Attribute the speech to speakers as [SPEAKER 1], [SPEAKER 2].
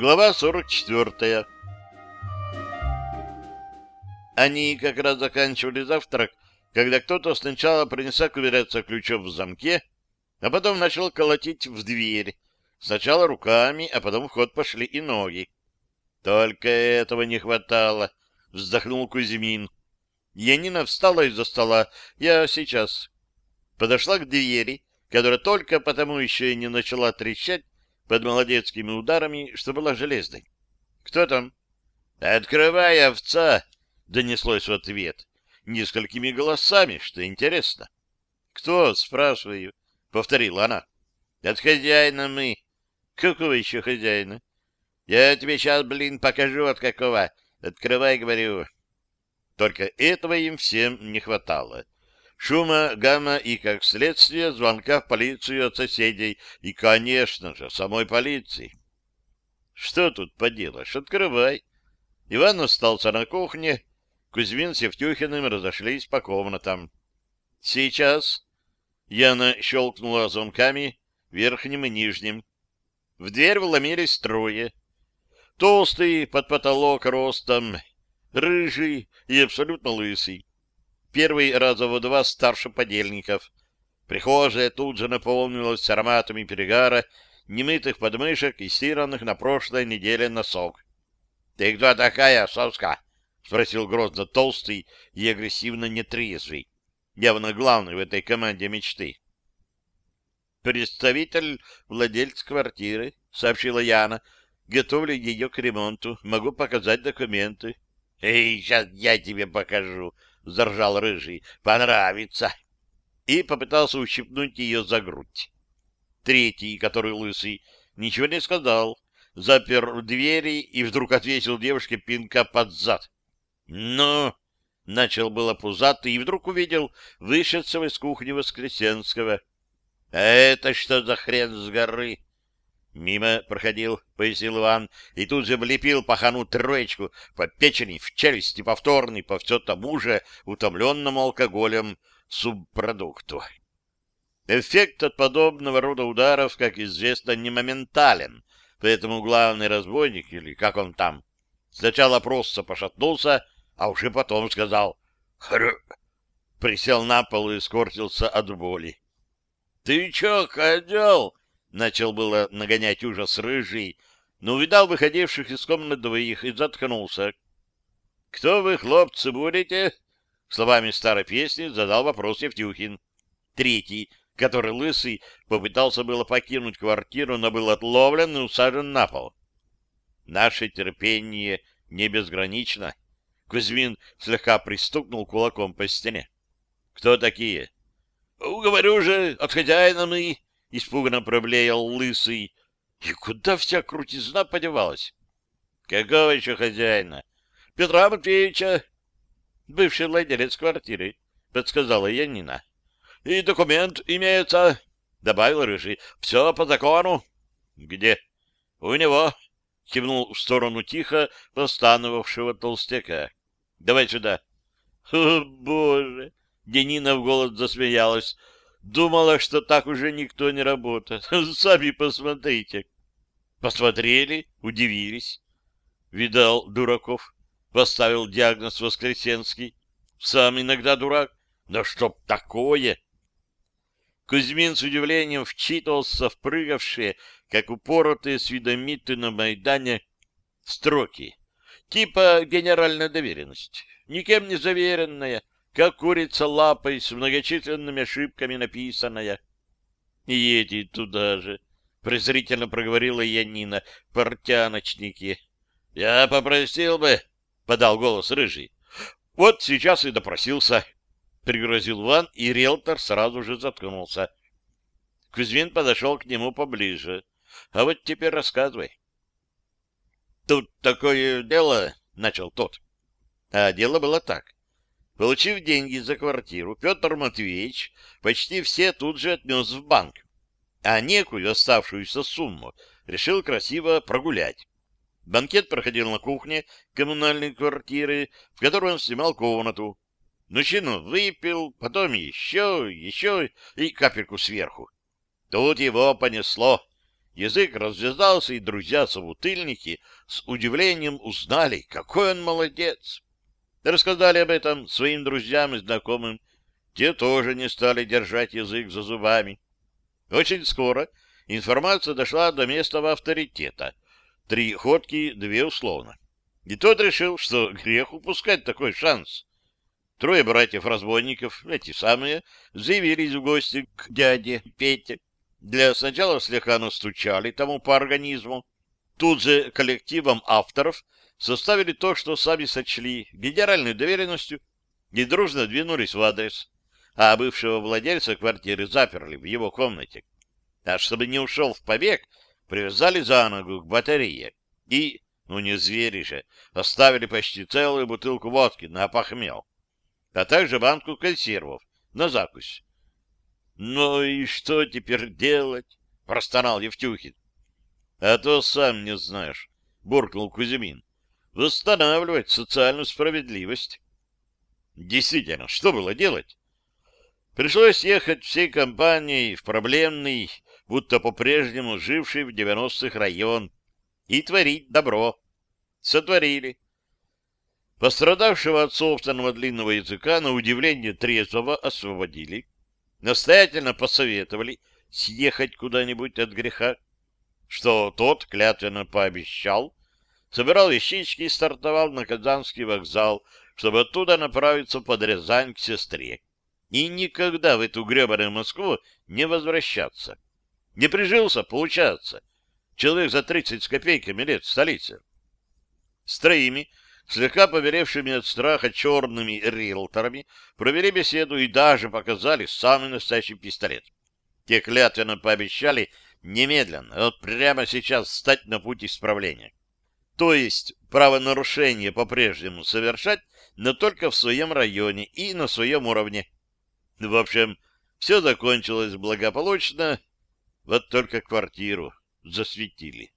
[SPEAKER 1] Глава 44. Они как раз заканчивали завтрак, когда кто-то сначала принесла ковыряться ключом в замке, а потом начал колотить в дверь. Сначала руками, а потом в ход пошли и ноги. Только этого не хватало, вздохнул Кузьмин. Янина встала из-за стола. Я сейчас. Подошла к двери, которая только потому еще и не начала трещать под молодецкими ударами, что была железной. «Кто там?» «Открывай, овца!» — донеслось в ответ. Несколькими голосами, что интересно. «Кто?» — спрашиваю. — повторила она. — От хозяина мы. — Какого еще хозяина? — Я тебе сейчас, блин, покажу от какого. Открывай, говорю. Только этого им всем не хватало. Шума, гамма и, как следствие, звонка в полицию от соседей и, конечно же, самой полиции. Что тут поделаешь? Открывай. Иван остался на кухне. Кузьмин с Евтюхиным разошлись по комнатам. Сейчас Яна щелкнула замками, верхним и нижним. В дверь вломились трое. Толстый, под потолок ростом, рыжий и абсолютно лысый. Первый раза в два старше подельников. Прихожая тут же наполнилась ароматами перегара, немытых подмышек и стиранных на прошлой неделе носок. — Ты кто такая, соска? — спросил грозно толстый и агрессивно нетрезвый явно главный в этой команде мечты. «Представитель владельца квартиры», — сообщила Яна. «Готовлю ее к ремонту. Могу показать документы». «Эй, сейчас я тебе покажу», — заржал Рыжий. «Понравится». И попытался ущипнуть ее за грудь. Третий, который лысый, ничего не сказал, запер двери и вдруг отвесил девушке пинка под зад. «Ну!» Начал было пузатый и вдруг увидел вышедшего из кухни Воскресенского. — А это что за хрен с горы? Мимо проходил, — пояснил Иван, и тут же влепил пахану троечку по печени, в челюсти повторный, по все тому же утомленному алкоголем субпродукту. Эффект от подобного рода ударов, как известно, не моментален, поэтому главный разбойник, или как он там, сначала просто пошатнулся, а уже потом сказал «Хр...» Присел на пол и скорчился от боли. «Ты чё, ходил?» Начал было нагонять ужас рыжий, но увидал выходивших из комнаты двоих и заткнулся. «Кто вы, хлопцы, будете?» Словами старой песни задал вопрос Евтюхин. Третий, который лысый, попытался было покинуть квартиру, но был отловлен и усажен на пол. Наше терпение не безгранично. Кузьмин слегка пристукнул кулаком по стене. — Кто такие? — Говорю же, от хозяина мы, — испуганно проблеял лысый. И куда вся крутизна подевалась? — Какого еще хозяина? — Петра Матвеевича. — Бывший владелец квартиры, — подсказала Янина. — И документ имеется, — добавил Рыжий. — Все по закону. — Где? — У него, — кивнул в сторону тихо постановавшего толстяка. Давай сюда. О, боже! Денина в голос засмеялась. Думала, что так уже никто не работает. Сами посмотрите. Посмотрели, удивились. Видал дураков. Поставил диагноз Воскресенский. Сам иногда дурак. Да чтоб такое! Кузьмин с удивлением вчитывался в прыгавшие, как упоротые свидомиты на Майдане, строки типа генеральная доверенность, никем не заверенная, как курица лапой с многочисленными ошибками написанная. И эти туда же, презрительно проговорила Янина, портяночники. Я попросил бы, подал голос рыжий. Вот сейчас и допросился, пригрозил Ван, и риэлтор сразу же заткнулся. Кузьмин подошел к нему поближе. А вот теперь рассказывай. Тут такое дело, — начал тот. А дело было так. Получив деньги за квартиру, Петр Матвеевич почти все тут же отнес в банк, а некую оставшуюся сумму решил красиво прогулять. Банкет проходил на кухне коммунальной квартиры, в которой он снимал комнату. Мужчину выпил, потом еще, еще и капельку сверху. Тут его понесло. язык развязался, и друзья-собутыльники с удивлением узнали, какой он молодец. Рассказали об этом своим друзьям и знакомым. Те тоже не стали держать язык за зубами. Очень скоро информация дошла до местного авторитета. Три ходки, две условно. И тот решил, что грех упускать такой шанс. Трое братьев-разбойников, эти самые, заявились в гости к дяде Пете. Для сначала слегка настучали тому по организму. Тут же коллективом авторов составили то, что сами сочли генеральной доверенностью, и дружно двинулись в адрес. А бывшего владельца квартиры заперли в его комнате. А чтобы не ушел в побег, привязали за ногу к батарее. И, ну не звери же, оставили почти целую бутылку водки на похмел а также банку консервов на закусь. — Ну и что теперь делать? — простонал Евтюхин. — А то сам не знаешь, — буркнул Кузьмин. — Восстанавливать социальную справедливость. Действительно, что было делать? Пришлось ехать всей компанией в проблемный, будто по-прежнему живший в девяностых район, и творить добро. Сотворили. Пострадавшего от собственного длинного языка на удивление трезвого освободили, настоятельно посоветовали съехать куда-нибудь от греха, что тот клятвенно пообещал, собирал вещички и стартовал на Казанский вокзал, чтобы оттуда направиться под Рязань к сестре. И никогда в эту гребаную Москву не возвращаться. Не прижился, получается. Человек за тридцать с копейками лет в столице. С троими слегка поверевшими от страха черными риэлторами, провели беседу и даже показали самый настоящий пистолет. Те клятвенно пообещали немедленно, вот прямо сейчас встать на путь исправления. То есть правонарушение по-прежнему совершать, но только в своем районе и на своем уровне. В общем, все закончилось благополучно, вот только квартиру засветили.